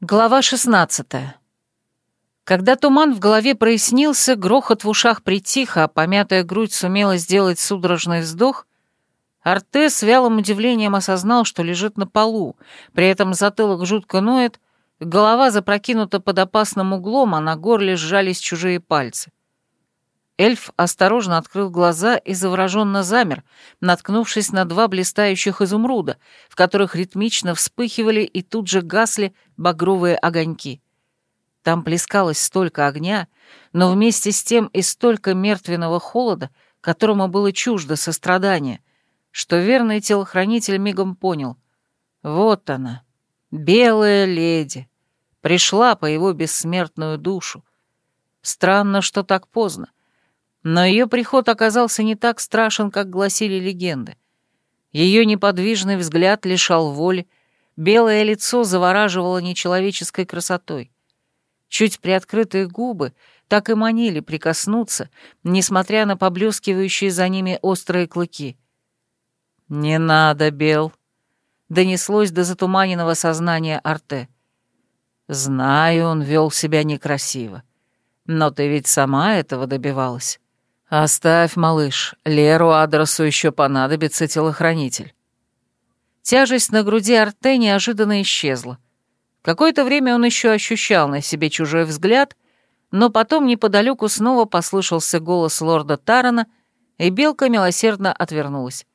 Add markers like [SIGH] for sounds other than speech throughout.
Глава 16. Когда туман в голове прояснился, грохот в ушах притих, а помятая грудь сумела сделать судорожный вздох, Арте с вялым удивлением осознал, что лежит на полу, при этом затылок жутко ноет, голова запрокинута под опасным углом, а на горле сжались чужие пальцы. Эльф осторожно открыл глаза и завороженно замер, наткнувшись на два блистающих изумруда, в которых ритмично вспыхивали и тут же гасли багровые огоньки. Там плескалось столько огня, но вместе с тем и столько мертвенного холода, которому было чуждо сострадание, что верный телохранитель мигом понял. Вот она, белая леди, пришла по его бессмертную душу. Странно, что так поздно. Но ее приход оказался не так страшен, как гласили легенды. Ее неподвижный взгляд лишал воли, белое лицо завораживало нечеловеческой красотой. Чуть приоткрытые губы так и манили прикоснуться, несмотря на поблескивающие за ними острые клыки. «Не надо, Бел», — донеслось до затуманенного сознания Арте. «Знаю, он вел себя некрасиво, но ты ведь сама этого добивалась». «Оставь, малыш, Леру адресу еще понадобится телохранитель». Тяжесть на груди Арте неожиданно исчезла. Какое-то время он еще ощущал на себе чужой взгляд, но потом неподалеку снова послышался голос лорда Тарана, и белка милосердно отвернулась.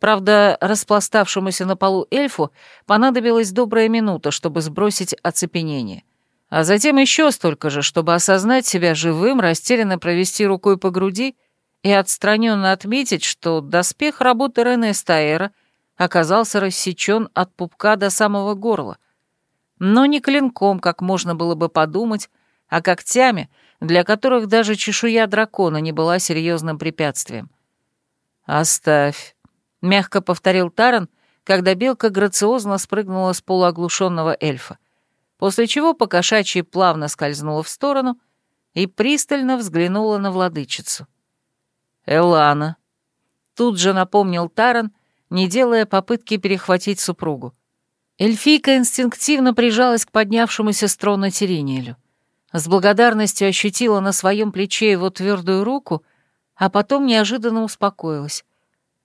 Правда, распластавшемуся на полу эльфу понадобилась добрая минута, чтобы сбросить оцепенение — а затем еще столько же, чтобы осознать себя живым, растерянно провести рукой по груди и отстраненно отметить, что доспех работы Рене Стаэра оказался рассечен от пупка до самого горла. Но не клинком, как можно было бы подумать, а когтями, для которых даже чешуя дракона не была серьезным препятствием. «Оставь», — мягко повторил Таран, когда белка грациозно спрыгнула с полуоглушенного эльфа после чего покошачьи плавно скользнула в сторону и пристально взглянула на владычицу. «Элана», — тут же напомнил Таран, не делая попытки перехватить супругу. Эльфийка инстинктивно прижалась к поднявшемуся с трона Терениелю. С благодарностью ощутила на своем плече его твердую руку, а потом неожиданно успокоилась.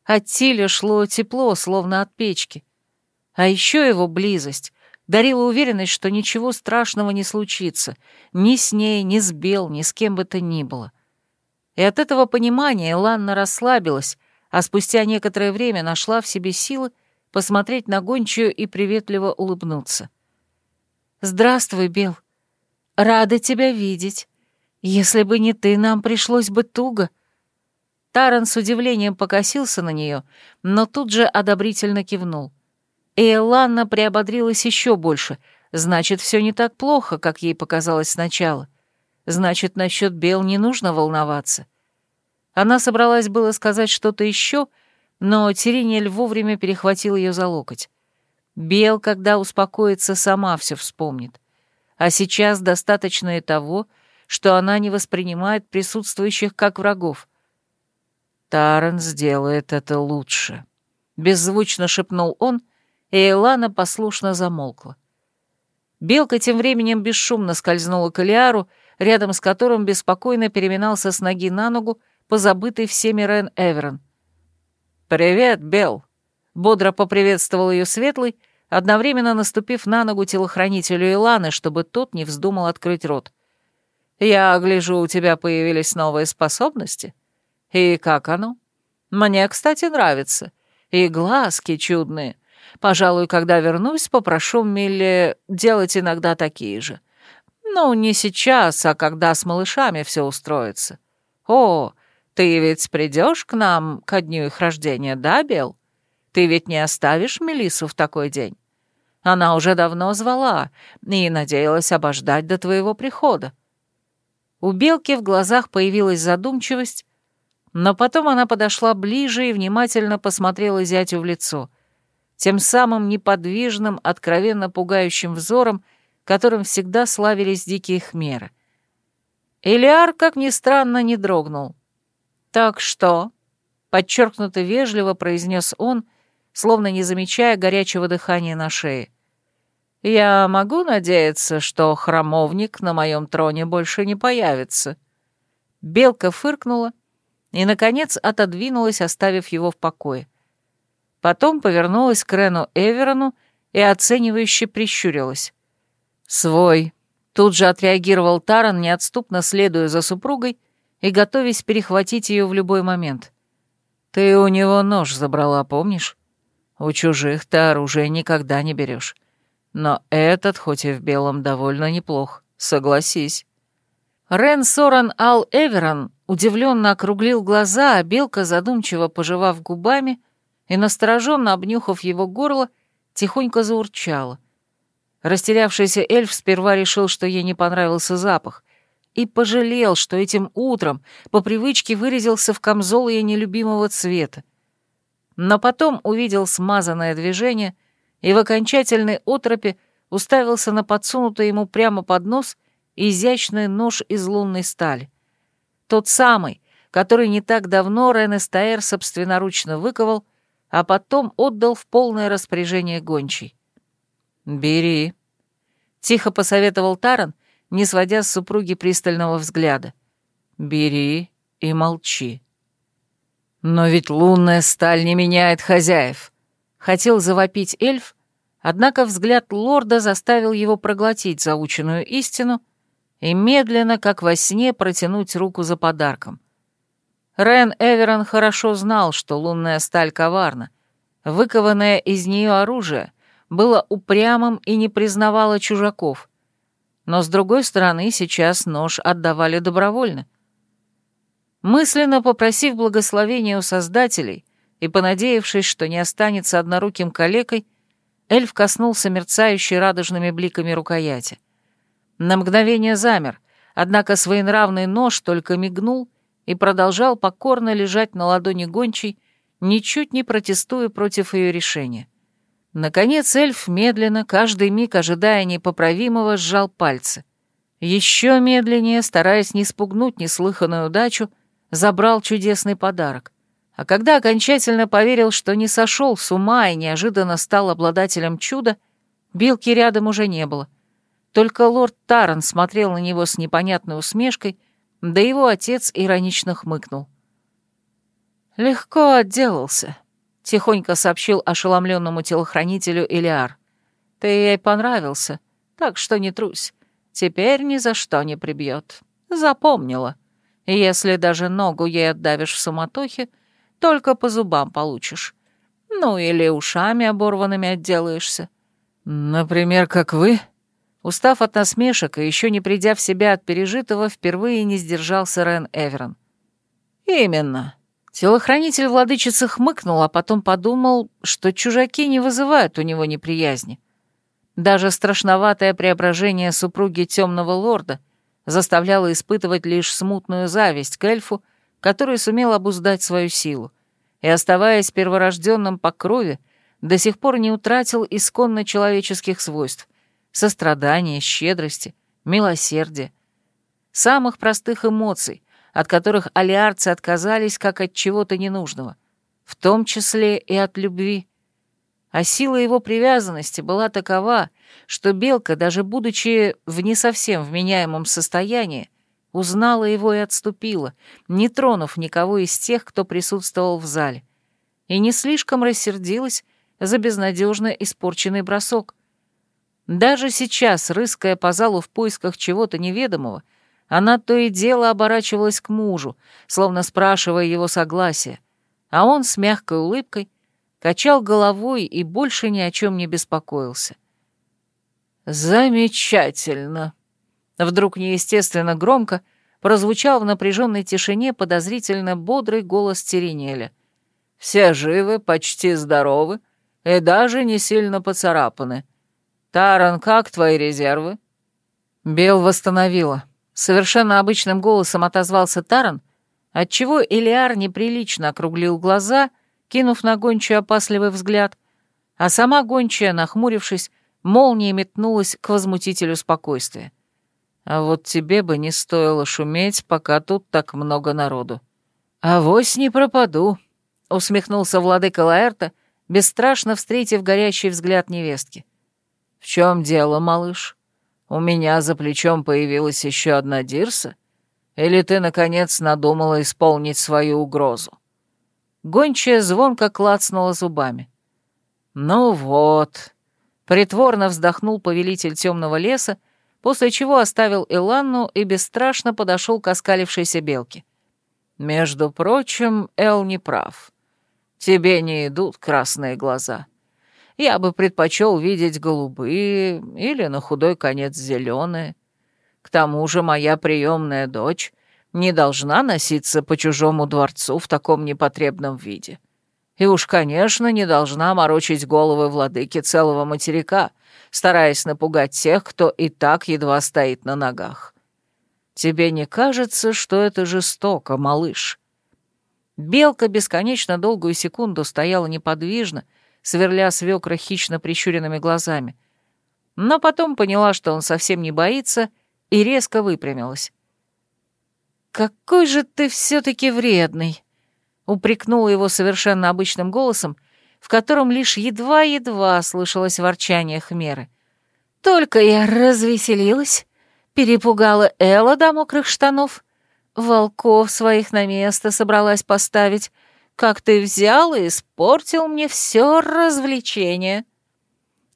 От Тиля шло тепло, словно от печки. А еще его близость дарила уверенность, что ничего страшного не случится, ни с ней, ни с Бел, ни с кем бы то ни было. И от этого понимания Ланна расслабилась, а спустя некоторое время нашла в себе силы посмотреть на гончую и приветливо улыбнуться. «Здравствуй, Бел. Рада тебя видеть. Если бы не ты, нам пришлось бы туго». Таран с удивлением покосился на нее, но тут же одобрительно кивнул. И Эланна приободрилась еще больше. Значит, все не так плохо, как ей показалось сначала. Значит, насчет Бел не нужно волноваться. Она собралась было сказать что-то еще, но Теринель вовремя перехватил ее за локоть. Бел, когда успокоится, сама все вспомнит. А сейчас достаточно и того, что она не воспринимает присутствующих как врагов. «Таран сделает это лучше», — беззвучно шепнул он, и Элана послушно замолкла. Белка тем временем бесшумно скользнула к Элиару, рядом с которым беспокойно переминался с ноги на ногу позабытый всеми Рен Эверон. «Привет, Бел!» — бодро поприветствовал ее Светлый, одновременно наступив на ногу телохранителю Иланы, чтобы тот не вздумал открыть рот. «Я гляжу, у тебя появились новые способности. И как оно? Мне, кстати, нравится. И глазки чудные. Пожалуй, когда вернусь, попрошу Милли делать иногда такие же. Ну, не сейчас, а когда с малышами все устроится. О, ты ведь придешь к нам ко дню их рождения, да, Бел? Ты ведь не оставишь Мелису в такой день? Она уже давно звала и надеялась обождать до твоего прихода. У Белки в глазах появилась задумчивость, но потом она подошла ближе и внимательно посмотрела зятю в лицо — тем самым неподвижным, откровенно пугающим взором, которым всегда славились дикие хмеры. Элиар, как ни странно, не дрогнул. «Так что?» — подчеркнуто вежливо произнес он, словно не замечая горячего дыхания на шее. Я могу надеяться, что храмовник на моем троне больше не появится?» Белка фыркнула и, наконец, отодвинулась, оставив его в покое. Потом повернулась к Рену Эверону и оценивающе прищурилась. «Свой», — тут же отреагировал Таран, неотступно следуя за супругой и готовясь перехватить ее в любой момент. «Ты у него нож забрала, помнишь? У чужих ты оружие никогда не берешь. Но этот, хоть и в белом, довольно неплох, согласись». Рен Соран Ал Эверон удивленно округлил глаза, а белка, задумчиво пожевав губами и настороженно обнюхав его горло, тихонько заурчала. Растерявшийся эльф сперва решил, что ей не понравился запах, и пожалел, что этим утром по привычке вырезался в камзол ее нелюбимого цвета. Но потом увидел смазанное движение и в окончательной отропе уставился на подсунутый ему прямо под нос — изящный нож из лунной стали. Тот самый, который не так давно Рен собственноручно выковал, а потом отдал в полное распоряжение гончий. «Бери», — тихо посоветовал Таран, не сводя с супруги пристального взгляда. «Бери и молчи». «Но ведь лунная сталь не меняет хозяев», — хотел завопить эльф, однако взгляд лорда заставил его проглотить заученную истину и медленно, как во сне, протянуть руку за подарком. Рен Эверон хорошо знал, что лунная сталь коварна. Выкованное из нее оружие было упрямым и не признавало чужаков. Но, с другой стороны, сейчас нож отдавали добровольно. Мысленно попросив благословения у создателей и понадеявшись, что не останется одноруким калекой, эльф коснулся мерцающей радужными бликами рукояти — на мгновение замер, однако своенравный нож только мигнул и продолжал покорно лежать на ладони гончей, ничуть не протестуя против ее решения. Наконец эльф медленно, каждый миг ожидая непоправимого, сжал пальцы. Еще медленнее, стараясь не спугнуть неслыханную удачу, забрал чудесный подарок. А когда окончательно поверил, что не сошел с ума и неожиданно стал обладателем чуда, билки рядом уже не было — только лорд Таран смотрел на него с непонятной усмешкой, да его отец иронично хмыкнул. «Легко отделался», — тихонько сообщил ошеломленному телохранителю Илиар. «Ты ей понравился, так что не трусь. Теперь ни за что не прибьет. Запомнила. Если даже ногу ей отдавишь в суматохе, только по зубам получишь. Ну или ушами оборванными отделаешься». «Например, как вы?» Устав от насмешек и еще не придя в себя от пережитого, впервые не сдержался Рен Эверон. «Именно». Телохранитель владычицы хмыкнул, а потом подумал, что чужаки не вызывают у него неприязни. Даже страшноватое преображение супруги темного лорда заставляло испытывать лишь смутную зависть к эльфу, который сумел обуздать свою силу, и, оставаясь перворожденным по крови, до сих пор не утратил исконно человеческих свойств — сострадания, щедрости, милосердия. Самых простых эмоций, от которых алиарцы отказались как от чего-то ненужного, в том числе и от любви. А сила его привязанности была такова, что Белка, даже будучи в не совсем вменяемом состоянии, узнала его и отступила, не тронув никого из тех, кто присутствовал в зале, и не слишком рассердилась за безнадежно испорченный бросок. Даже сейчас, рыская по залу в поисках чего-то неведомого, она то и дело оборачивалась к мужу, словно спрашивая его согласия, а он с мягкой улыбкой качал головой и больше ни о чем не беспокоился. «Замечательно!» Вдруг неестественно громко прозвучал в напряженной тишине подозрительно бодрый голос Теренеля. «Все живы, почти здоровы и даже не сильно поцарапаны. «Таран, как твои резервы?» Бел восстановила. Совершенно обычным голосом отозвался Таран, отчего Элиар неприлично округлил глаза, кинув на гончую опасливый взгляд, а сама гончая, нахмурившись, молнией метнулась к возмутителю спокойствия. «А вот тебе бы не стоило шуметь, пока тут так много народу». «Авось не пропаду», — усмехнулся владыка Лаэрта, бесстрашно встретив горящий взгляд невестки. «В чем дело, малыш? У меня за плечом появилась еще одна дирса? Или ты, наконец, надумала исполнить свою угрозу?» Гончая звонко клацнула зубами. «Ну вот», — притворно вздохнул повелитель темного леса, после чего оставил Иланну и бесстрашно подошел к оскалившейся белке. «Между прочим, Эл не прав. Тебе не идут красные глаза. Я бы предпочел видеть голубые или, на худой конец, зеленые. К тому же моя приемная дочь не должна носиться по чужому дворцу в таком непотребном виде. И уж, конечно, не должна морочить головы владыки целого материка, стараясь напугать тех, кто и так едва стоит на ногах. Тебе не кажется, что это жестоко, малыш?» Белка бесконечно долгую секунду стояла неподвижно, сверля свекра хищно прищуренными глазами. Но потом поняла, что он совсем не боится, и резко выпрямилась. «Какой же ты все-таки вредный!» — упрекнула его совершенно обычным голосом, в котором лишь едва-едва слышалось ворчание хмеры. «Только я развеселилась, перепугала Элла до мокрых штанов, волков своих на место собралась поставить, как ты взял и испортил мне все развлечение».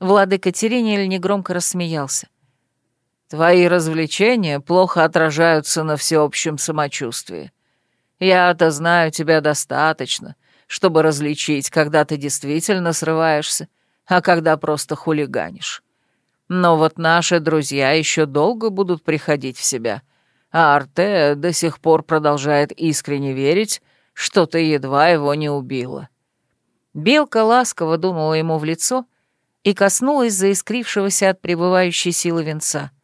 Владыка Терениэль негромко рассмеялся. Твои развлечения плохо отражаются на всеобщем самочувствии. Я-то знаю тебя достаточно, чтобы различить, когда ты действительно срываешься, а когда просто хулиганишь. Но вот наши друзья еще долго будут приходить в себя, а Арте до сих пор продолжает искренне верить, что ты едва его не убила». Белка ласково дунула ему в лицо и коснулась заискрившегося от пребывающей силы венца —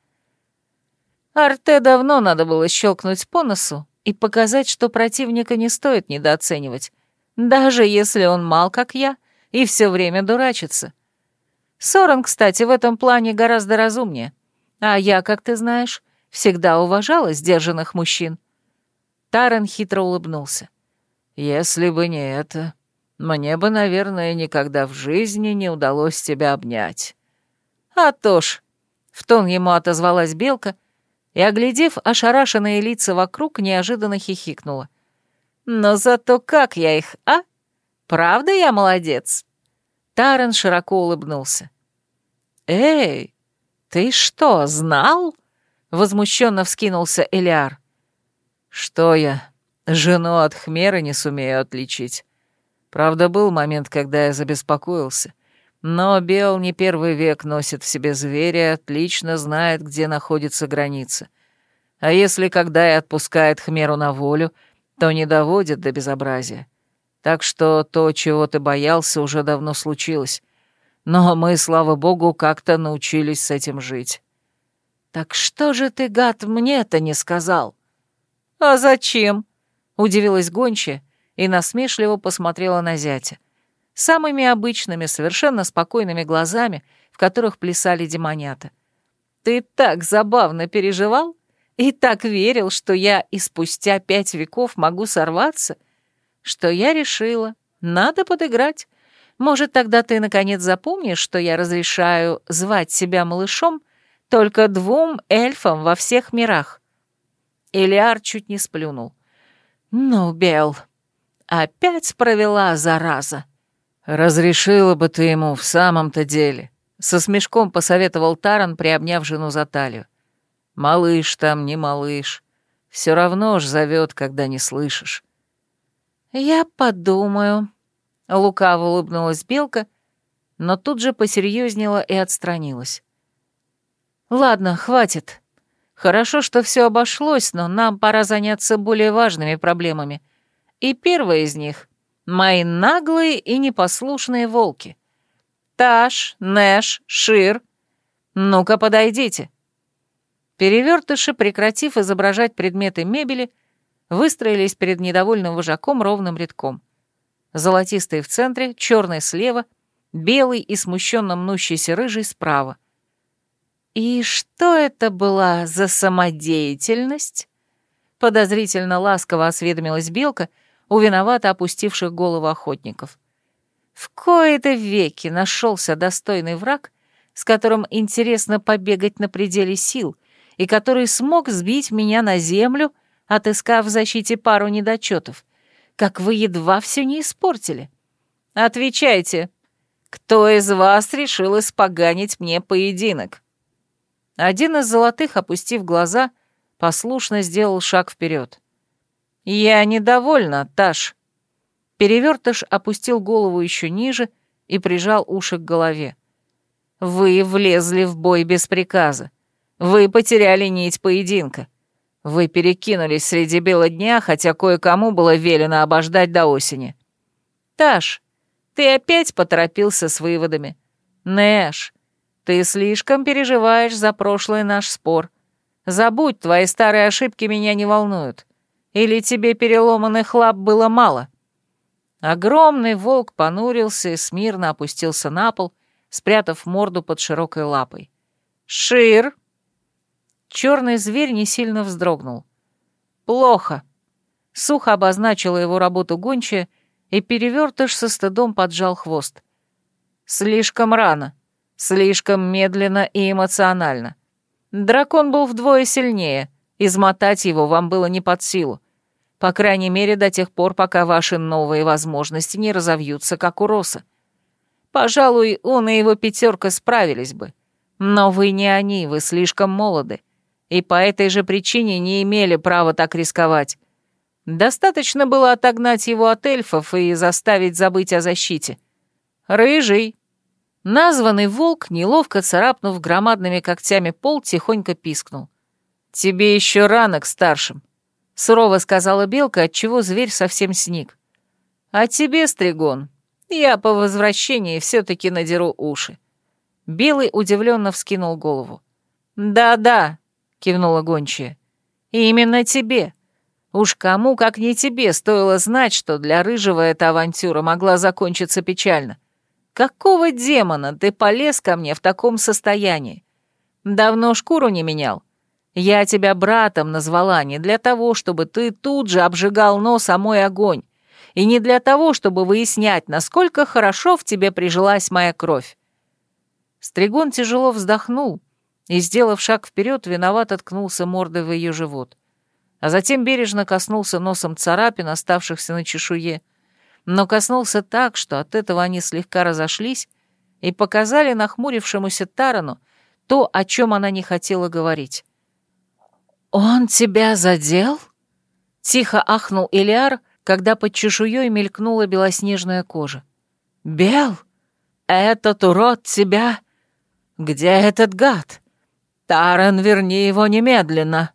Арте давно надо было щелкнуть по носу и показать, что противника не стоит недооценивать, даже если он мал, как я, и все время дурачится. Соран, кстати, в этом плане гораздо разумнее. А я, как ты знаешь, всегда уважала сдержанных мужчин. Таран хитро улыбнулся. «Если бы не это, мне бы, наверное, никогда в жизни не удалось тебя обнять». «А то ж», — в тон ему отозвалась Белка, — и, оглядев ошарашенные лица вокруг, неожиданно хихикнула. «Но зато как я их, а? Правда я молодец?» Таран широко улыбнулся. «Эй, ты что, знал?» — возмущенно вскинулся Элиар. «Что я, жену от хмера не сумею отличить. Правда, был момент, когда я забеспокоился. Но Бел не первый век носит в себе зверя, отлично знает, где находится граница. А если когда и отпускает Хмеру на волю, то не доводит до безобразия. Так что то, чего ты боялся, уже давно случилось. Но мы, слава богу, как-то научились с этим жить. «Так что же ты, гад, мне-то не сказал?» «А зачем?» — удивилась гончая и насмешливо посмотрела на зятя самыми обычными, совершенно спокойными глазами, в которых плясали демонята. «Ты так забавно переживал и так верил, что я и спустя пять веков могу сорваться, что я решила, надо подыграть. Может, тогда ты наконец запомнишь, что я разрешаю звать себя малышом только двум эльфам во всех мирах?» Элиар чуть не сплюнул. «Ну, Бел, опять провела зараза». «Разрешила бы ты ему в самом-то деле», — со смешком посоветовал Таран, приобняв жену за талию. «Малыш там, не малыш. Все равно ж зовет, когда не слышишь». «Я подумаю», — лукаво улыбнулась Белка, но тут же посерьезнела и отстранилась. «Ладно, хватит. Хорошо, что все обошлось, но нам пора заняться более важными проблемами. И первая из них Мои наглые и непослушные волки. Таш, Нэш, Шир. Ну-ка, подойдите. Перевертыши, прекратив изображать предметы мебели, выстроились перед недовольным вожаком ровным рядком. Золотистый в центре, черный слева, белый и смущенно мнущийся рыжий справа. «И что это была за самодеятельность?» Подозрительно ласково осведомилась Белка — у виновато опустивших голову охотников. В кои-то веки нашелся достойный враг, с которым интересно побегать на пределе сил, и который смог сбить меня на землю, отыскав в защите пару недочетов, как вы едва все не испортили. Отвечайте, кто из вас решил испоганить мне поединок?» Один из золотых, опустив глаза, послушно сделал шаг вперед. «Я недовольна, Таш». Перевертыш опустил голову еще ниже и прижал уши к голове. «Вы влезли в бой без приказа. Вы потеряли нить поединка. Вы перекинулись среди бела дня, хотя кое-кому было велено обождать до осени. Таш, ты опять поторопился с выводами. Нэш, ты слишком переживаешь за прошлый наш спор. Забудь, твои старые ошибки меня не волнуют. Или тебе переломанных лап было мало?» Огромный волк понурился и смирно опустился на пол, спрятав морду под широкой лапой. «Шир!» Черный зверь не сильно вздрогнул. «Плохо!» Сухо обозначила его работу гончая, и перевертыш со стыдом поджал хвост. «Слишком рано, слишком медленно и эмоционально. Дракон был вдвое сильнее, измотать его вам было не под силу. По крайней мере, до тех пор, пока ваши новые возможности не разовьются, как у Роса. Пожалуй, он и его пятерка справились бы. Но вы не они, вы слишком молоды, и по этой же причине не имели права так рисковать. Достаточно было отогнать его от эльфов и заставить забыть о защите. Рыжий. Названный волк, неловко царапнув громадными когтями пол, тихонько пискнул. «Тебе еще рано к старшим сурово сказала белка, отчего зверь совсем сник. «А тебе, Стригон, я по возвращении все-таки надеру уши». Белый удивленно вскинул голову. «Да-да», — кивнула гончая, — «именно тебе. Уж кому, как не тебе, стоило знать, что для Рыжего эта авантюра могла закончиться печально. Какого демона ты полез ко мне в таком состоянии? Давно шкуру не менял? Я тебя братом назвала не для того, чтобы ты тут же обжигал нос о мой огонь, и не для того, чтобы выяснять, насколько хорошо в тебе прижилась моя кровь. Стригон тяжело вздохнул и, сделав шаг вперед, виноват откнулся мордой в ее живот, а затем бережно коснулся носом царапин, оставшихся на чешуе, но коснулся так, что от этого они слегка разошлись и показали нахмурившемуся Тарану то, о чем она не хотела говорить. «Он тебя задел?» Тихо ахнул Илиар, когда под чешуей мелькнула белоснежная кожа. «Бел, этот урод тебя... Где этот гад? Таран, верни его немедленно!»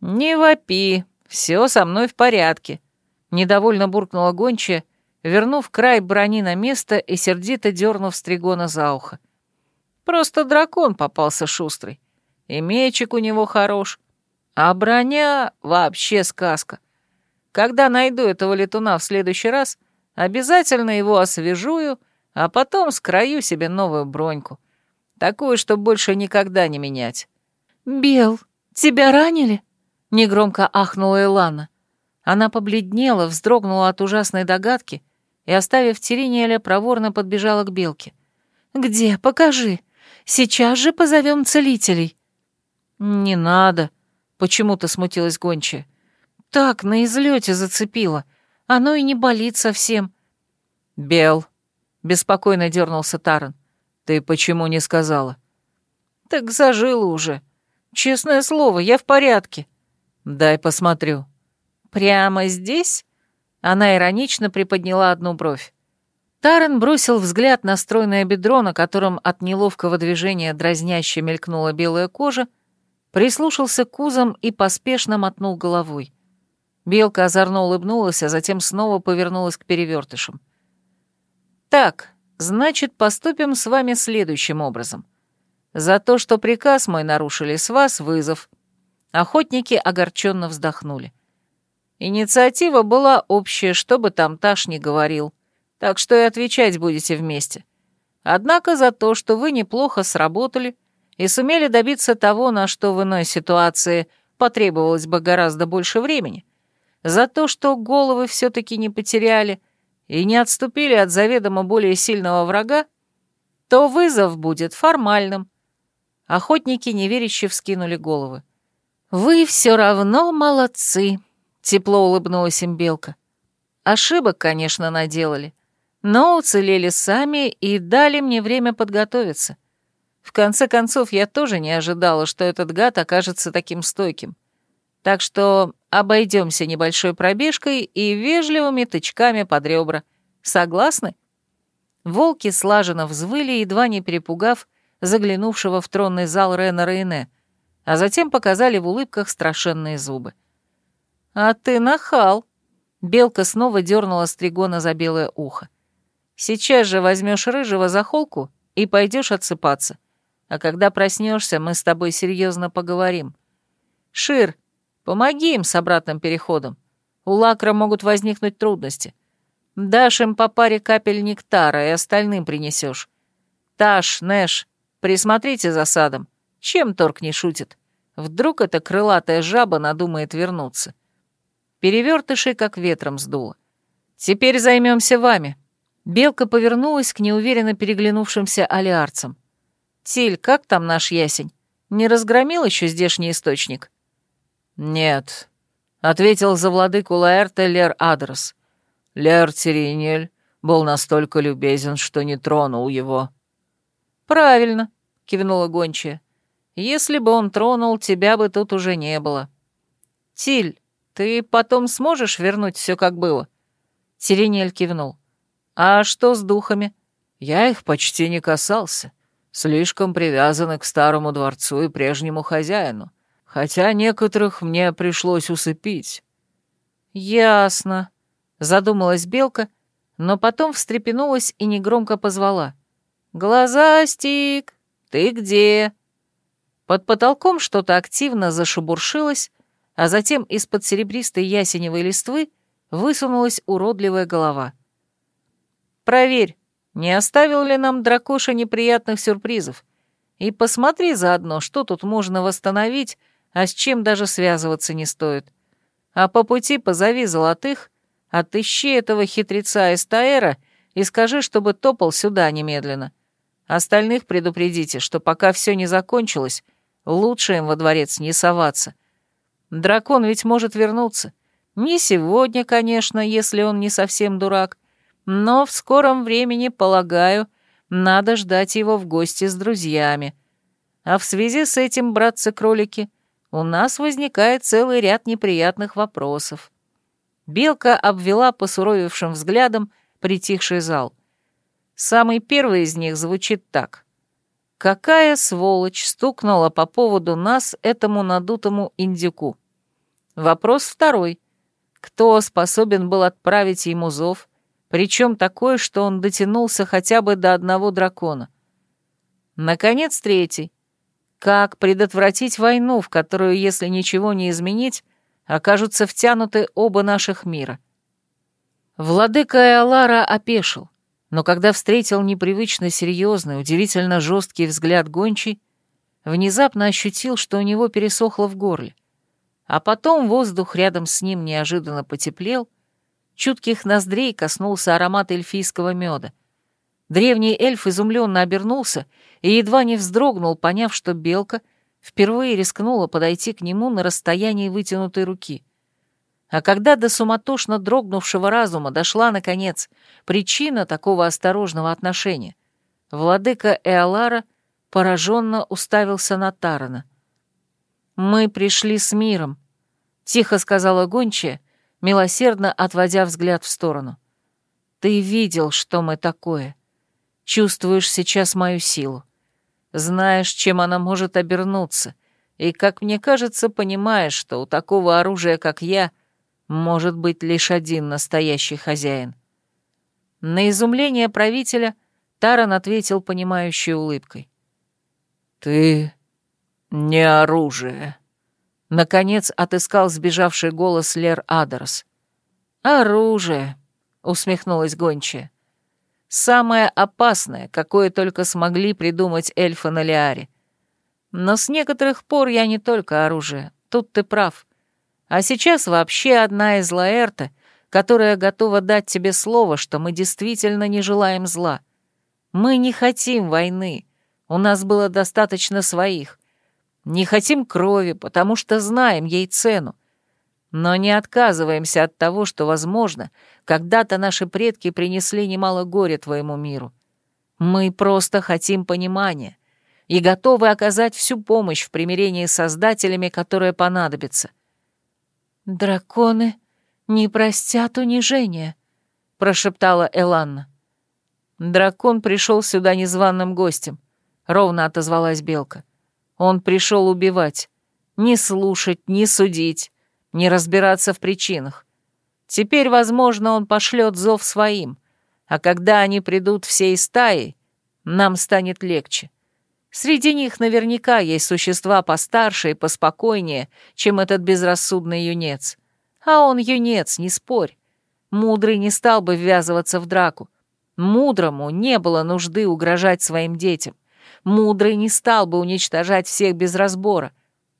«Не вопи, все со мной в порядке», — недовольно буркнула гончая, вернув край брони на место и сердито дернув Стригона за ухо. «Просто дракон попался шустрый, и мечик у него хорош, а броня — вообще сказка. Когда найду этого летуна в следующий раз, обязательно его освежую, а потом скрою себе новую броньку. Такую, чтобы больше никогда не менять. «Бел, тебя ранили?» — негромко ахнула Элана. Она побледнела, вздрогнула от ужасной догадки и, оставив Терениэля, проворно подбежала к Белке. «Где? Покажи. Сейчас же позовем целителей». «Не надо», Почему-то смутилась гончая. Так, на излете зацепило. Оно и не болит совсем. Бел, беспокойно дернулся Таран. Ты почему не сказала? Так зажила уже. Честное слово, я в порядке. Дай посмотрю. Прямо здесь? Она иронично приподняла одну бровь. Таран бросил взгляд на стройное бедро, на котором от неловкого движения дразняще мелькнула белая кожа, прислушался к кузам и поспешно мотнул головой. Белка озорно улыбнулась, а затем снова повернулась к перевертышам. «Так, значит, поступим с вами следующим образом. За то, что приказ мой нарушили, с вас вызов». Охотники огорченно вздохнули. Инициатива была общая, что бы там Таш не говорил, так что и отвечать будете вместе. Однако за то, что вы неплохо сработали, и сумели добиться того, на что в иной ситуации потребовалось бы гораздо больше времени, за то, что головы все-таки не потеряли и не отступили от заведомо более сильного врага, то вызов будет формальным. Охотники неверяще вскинули головы. «Вы все равно молодцы», — тепло улыбнулась им Белка. «Ошибок, конечно, наделали, но уцелели сами и дали мне время подготовиться. В конце концов, я тоже не ожидала, что этот гад окажется таким стойким. Так что обойдемся небольшой пробежкой и вежливыми тычками под ребра. Согласны?» Волки слаженно взвыли, едва не перепугав заглянувшего в тронный зал Рена Рейне, а затем показали в улыбках страшенные зубы. «А ты нахал!» Белка снова дернула Стригона за белое ухо. «Сейчас же возьмешь рыжего за холку и пойдешь отсыпаться. А когда проснешься, мы с тобой серьезно поговорим. Шир, помоги им с обратным переходом. У Лакра могут возникнуть трудности. Дашь им по паре капель нектара и остальным принесешь. Таш, Нэш, присмотрите за садом. Чем торг не шутит? Вдруг эта крылатая жаба надумает вернуться. Перевертыши как ветром сдуло. Теперь займемся вами. Белка повернулась к неуверенно переглянувшимся алиарцам. Тиль, как там наш ясень? Не разгромил еще здешний источник? Нет, ответил за владыку Лаэрта Лер Адрес. Лер Тиринель был настолько любезен, что не тронул его». «Правильно», — кивнула гончая. «Если бы он тронул, тебя бы тут уже не было». «Тиль, ты потом сможешь вернуть все как было?» Тиринель кивнул. «А что с духами?» «Я их почти не касался. Слишком привязаны к старому дворцу и прежнему хозяину. Хотя некоторых мне пришлось усыпить». «Ясно», Задумалась белка, но потом встрепенулась и негромко позвала. «Глазастик, ты где?» Под потолком что-то активно зашебуршилось, а затем из-под серебристой ясеневой листвы высунулась уродливая голова. «Проверь, не оставил ли нам дракоша неприятных сюрпризов, и посмотри заодно, что тут можно восстановить, а с чем даже связываться не стоит. А по пути позови золотых Отыщи этого хитреца из Таэра и скажи, чтобы топал сюда немедленно. Остальных предупредите, что пока все не закончилось, лучше им во дворец не соваться. Дракон ведь может вернуться. Не сегодня, конечно, если он не совсем дурак, но в скором времени, полагаю, надо ждать его в гости с друзьями. А в связи с этим, братцы-кролики, у нас возникает целый ряд неприятных вопросов. Белка обвела посуровевшим взглядом притихший зал. Самый первый из них звучит так. «Какая сволочь стукнула по поводу нас этому надутому индюку?» Вопрос второй. Кто способен был отправить ему зов, причем такой, что он дотянулся хотя бы до одного дракона? Наконец, третий. Как предотвратить войну, в которую, если ничего не изменить, окажутся втянуты оба наших мира. Владыка Эолара опешил, но когда встретил непривычно серьезный, удивительно жесткий взгляд гончий, внезапно ощутил, что у него пересохло в горле. А потом воздух рядом с ним неожиданно потеплел, чутких ноздрей коснулся аромат эльфийского меда. Древний эльф изумленно обернулся и едва не вздрогнул, поняв, что белка — впервые рискнула подойти к нему на расстоянии вытянутой руки. А когда до суматошно дрогнувшего разума дошла, наконец, причина такого осторожного отношения, владыка Эолара пораженно уставился на Тарана. «Мы пришли с миром», — тихо сказала гончая, милосердно отводя взгляд в сторону. «Ты видел, что мы такое. Чувствуешь сейчас мою силу. Знаешь, чем она может обернуться, и, как мне кажется, понимаешь, что у такого оружия, как я, может быть лишь один настоящий хозяин. На изумление правителя Таран ответил понимающей улыбкой. «Ты не оружие», — наконец отыскал сбежавший голос Лер Адерс. «Оружие», — усмехнулась гончая. Самое опасное, какое только смогли придумать эльфы на Лиаре. Но с некоторых пор я не только оружие, тут ты прав. А сейчас вообще одна из Лаэрта, которая готова дать тебе слово, что мы действительно не желаем зла. Мы не хотим войны, у нас было достаточно своих. Не хотим крови, потому что знаем ей цену. Но не отказываемся от того, что, возможно, когда-то наши предки принесли немало горя твоему миру. Мы просто хотим понимания и готовы оказать всю помощь в примирении с создателями, которая понадобится. «Драконы не простят унижения», — прошептала Эланна. «Дракон пришел сюда незваным гостем», — ровно отозвалась Белка. «Он пришел убивать, не слушать, не судить, не разбираться в причинах. Теперь, возможно, он пошлет зов своим, а когда они придут всей стаей, нам станет легче. Среди них наверняка есть существа постарше и поспокойнее, чем этот безрассудный юнец. А он юнец, не спорь. Мудрый не стал бы ввязываться в драку. Мудрому не было нужды угрожать своим детям. Мудрый не стал бы уничтожать всех без разбора.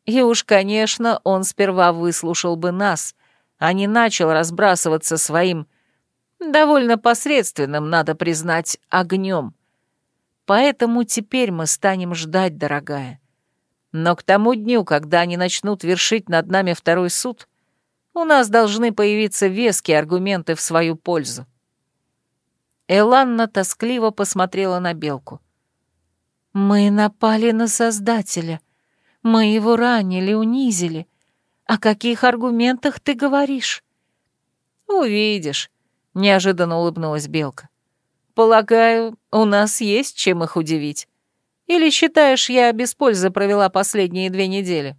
И уж, конечно, он сперва выслушал бы нас, а не начал разбрасываться своим, довольно посредственным, надо признать, огнем. Поэтому теперь мы станем ждать, дорогая. Но к тому дню, когда они начнут вершить над нами второй суд, у нас должны появиться веские аргументы в свою пользу. Эланна тоскливо посмотрела на Белку. «Мы напали на Создателя. Мы его ранили, унизили. О каких аргументах ты говоришь?» «Увидишь», — неожиданно улыбнулась Белка. Полагаю, у нас есть чем их удивить. Или считаешь, я без пользы провела последние две недели?»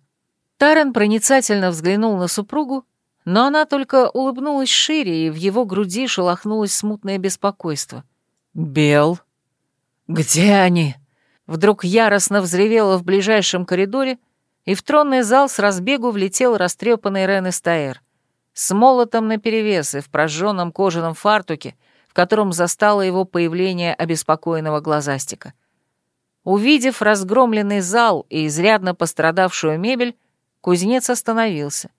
Таран проницательно взглянул на супругу, но она только улыбнулась шире, и в его груди шелохнулось смутное беспокойство. «Бел? Где они?» Вдруг яростно взревела в ближайшем коридоре, и в тронный зал с разбегу влетел растрепанный Рен Эстаэр. С молотом наперевес и в прожженном кожаном фартуке — в котором застало его появление обеспокоенного глазастика. Увидев разгромленный зал и изрядно пострадавшую мебель, кузнец остановился.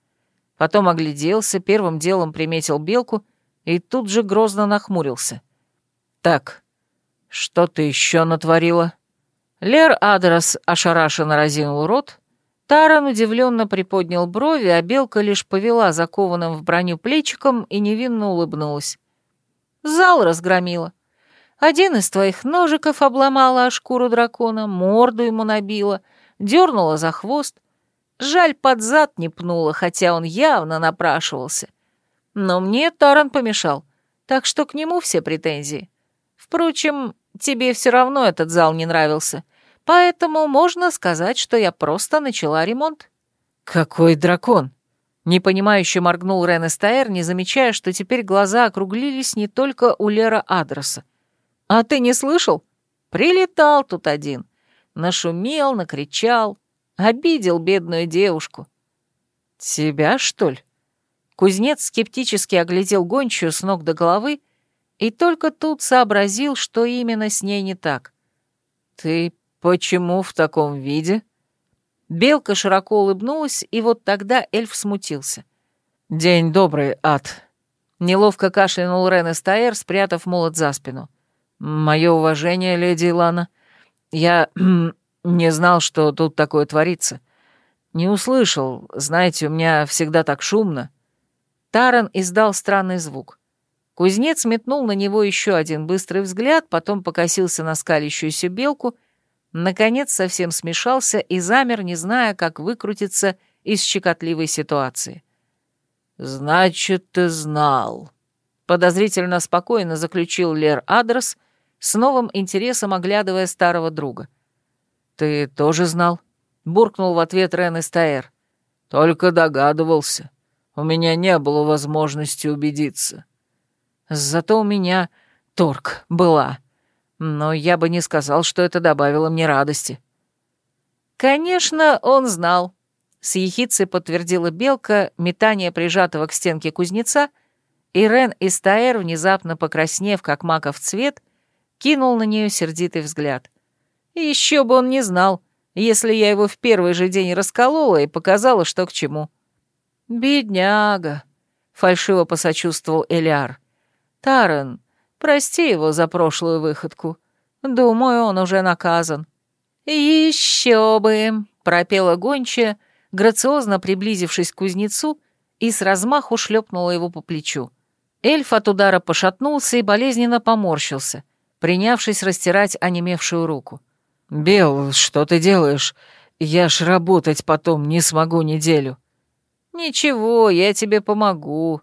Потом огляделся, первым делом приметил белку и тут же грозно нахмурился. «Так, что ты еще натворила?» Лер Адрос ошарашенно разинул рот, Таран удивленно приподнял брови, а белка лишь повела закованным в броню плечиком и невинно улыбнулась. Зал разгромила. Один из твоих ножиков обломала о шкуру дракона, морду ему набила, дернула за хвост. Жаль, под зад не пнула, хотя он явно напрашивался. Но мне Таран помешал, так что к нему все претензии. Впрочем, тебе все равно этот зал не нравился, поэтому можно сказать, что я просто начала ремонт. «Какой дракон!» Непонимающе моргнул Рен Эстаэр, не замечая, что теперь глаза округлились не только у Лера Адреса. «А ты не слышал? Прилетал тут один. Нашумел, накричал, обидел бедную девушку». «Тебя, что ли?» Кузнец скептически оглядел гончую с ног до головы и только тут сообразил, что именно с ней не так. «Ты почему в таком виде?» Белка широко улыбнулась, и вот тогда эльф смутился. «День добрый, ад!» Неловко кашлянул Рен Эстаэр, спрятав молот за спину. «Мое уважение, леди Илана. Я [CLEARS THROAT] не знал, что тут такое творится. Не услышал. Знаете, у меня всегда так шумно». Таран издал странный звук. Кузнец метнул на него еще один быстрый взгляд, потом покосился на скалящуюся белку наконец совсем смешался и замер, не зная, как выкрутиться из щекотливой ситуации. «Значит, ты знал», — подозрительно спокойно заключил Лер Адрес, с новым интересом оглядывая старого друга. «Ты тоже знал?» — буркнул в ответ Рен Эстаэр. «Только догадывался. У меня не было возможности убедиться». «Зато у меня торг была», но я бы не сказал, что это добавило мне радости. Конечно, он знал. С ехицей подтвердила Белка метание прижатого к стенке кузнеца, и Рен из Таэр, внезапно покраснев, как маков цвет, кинул на нее сердитый взгляд. еще бы он не знал, если я его в первый же день расколола и показала, что к чему. «Бедняга», — фальшиво посочувствовал Элиар. «Таран, Прости его за прошлую выходку. Думаю, он уже наказан». «Еще бы!» — пропела гончая, грациозно приблизившись к кузнецу и с размаху шлепнула его по плечу. Эльф от удара пошатнулся и болезненно поморщился, принявшись растирать онемевшую руку. «Бел, что ты делаешь? Я ж работать потом не смогу неделю». «Ничего, я тебе помогу».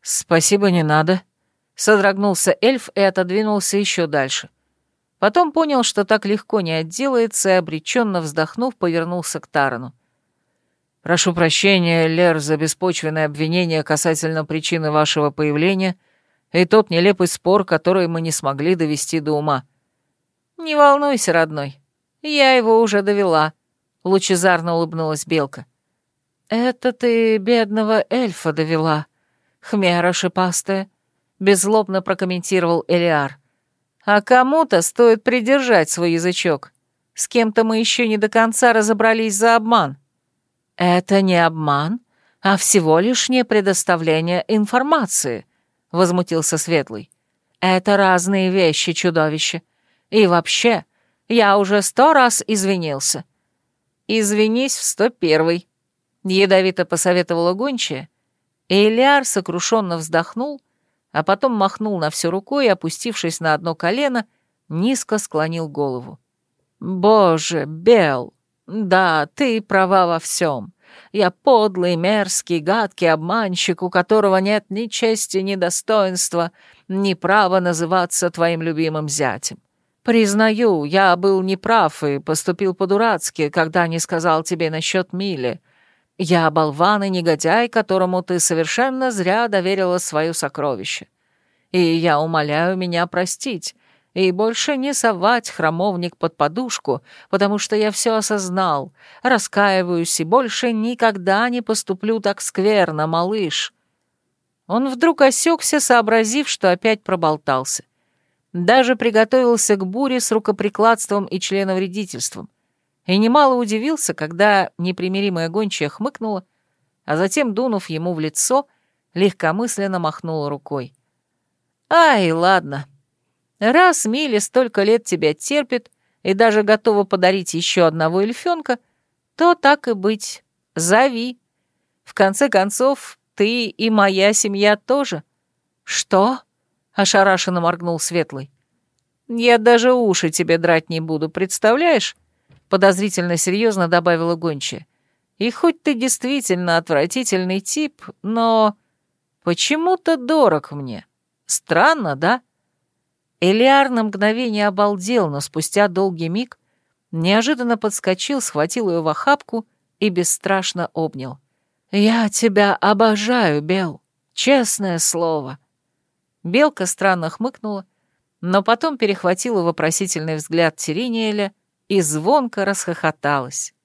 «Спасибо, не надо», — содрогнулся эльф и отодвинулся еще дальше. Потом понял, что так легко не отделается, и, обреченно вздохнув, повернулся к Тарану. «Прошу прощения, Лер, за беспочвенное обвинение касательно причины вашего появления и тот нелепый спор, который мы не смогли довести до ума». «Не волнуйся, родной, я его уже довела», — лучезарно улыбнулась Белка. «Это ты бедного эльфа довела, хмера шипастая», — беззлобно прокомментировал Элиар. «А кому-то стоит придержать свой язычок. С кем-то мы еще не до конца разобрались за обман». «Это не обман, а всего лишь не предоставление информации», — возмутился Светлый. «Это разные вещи, чудовище. И вообще, я уже сто раз извинился». «Извинись в сто первый», — ядовито посоветовала гончая, и Элиар сокрушенно вздохнул, а потом махнул на всю рукой и, опустившись на одно колено, низко склонил голову. «Боже, Бел, да, ты права во всем. Я подлый, мерзкий, гадкий обманщик, у которого нет ни чести, ни достоинства, ни права называться твоим любимым зятем. Признаю, я был неправ и поступил по-дурацки, когда не сказал тебе насчет Мили. Я болван и негодяй, которому ты совершенно зря доверила свое сокровище. И я умоляю меня простить, и больше не совать храмовник под подушку, потому что я все осознал, раскаиваюсь и больше никогда не поступлю так скверно, малыш». Он вдруг осекся, сообразив, что опять проболтался. Даже приготовился к буре с рукоприкладством и членовредительством. И немало удивился, когда непримиримая гончая хмыкнула, а затем, дунув ему в лицо, легкомысленно махнула рукой. «Ай, ладно, Раз Милли столько лет тебя терпит и даже готова подарить еще одного эльфенка, то так и быть, зови. В конце концов, ты и моя семья тоже. Что? Ошарашенно моргнул Светлый. Я даже уши тебе драть не буду, представляешь? Подозрительно серьезно добавила гончая. И хоть ты действительно отвратительный тип, но почему-то дорог мне. Странно, да? Элиар на мгновение обалдел, но спустя долгий миг неожиданно подскочил, схватил ее в охапку и бесстрашно обнял. «Я тебя обожаю, Бел, честное слово». Белка странно хмыкнула, но потом перехватила вопросительный взгляд Тириниэля и звонко расхохоталась.